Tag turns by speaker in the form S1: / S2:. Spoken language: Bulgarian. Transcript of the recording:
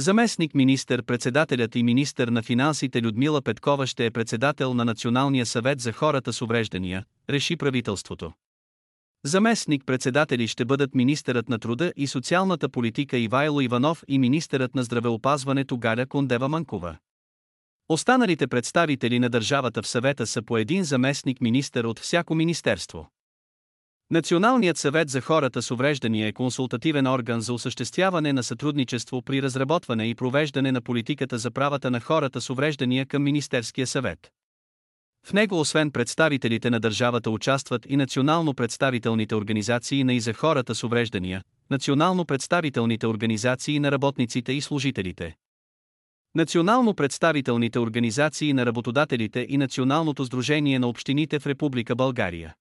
S1: Заместник министър-председателят и министър на финансите Людмила Петкова ще е председател на Националния съвет за хората с увреждания, реши правителството. Заместник председатели ще бъдат министърът на труда и социалната политика Ивайло Иванов и министърът на здравеопазването Галя Кондева Манкова. Останалите представители на държавата в съвета са по един заместник министър от всяко министерство. Националният съвет за хората с увреждания е консултативен орган за осъществяване на сътрудничество при разработване и провеждане на политиката за правата на хората с увреждания към Министерския съвет. В него освен представителите на държавата участват и национално представителните организации на и за хората с увреждания, национално представителните организации на работниците и служителите. Национално представителните организации на работодателите и Националното сдружение на общините в Република България.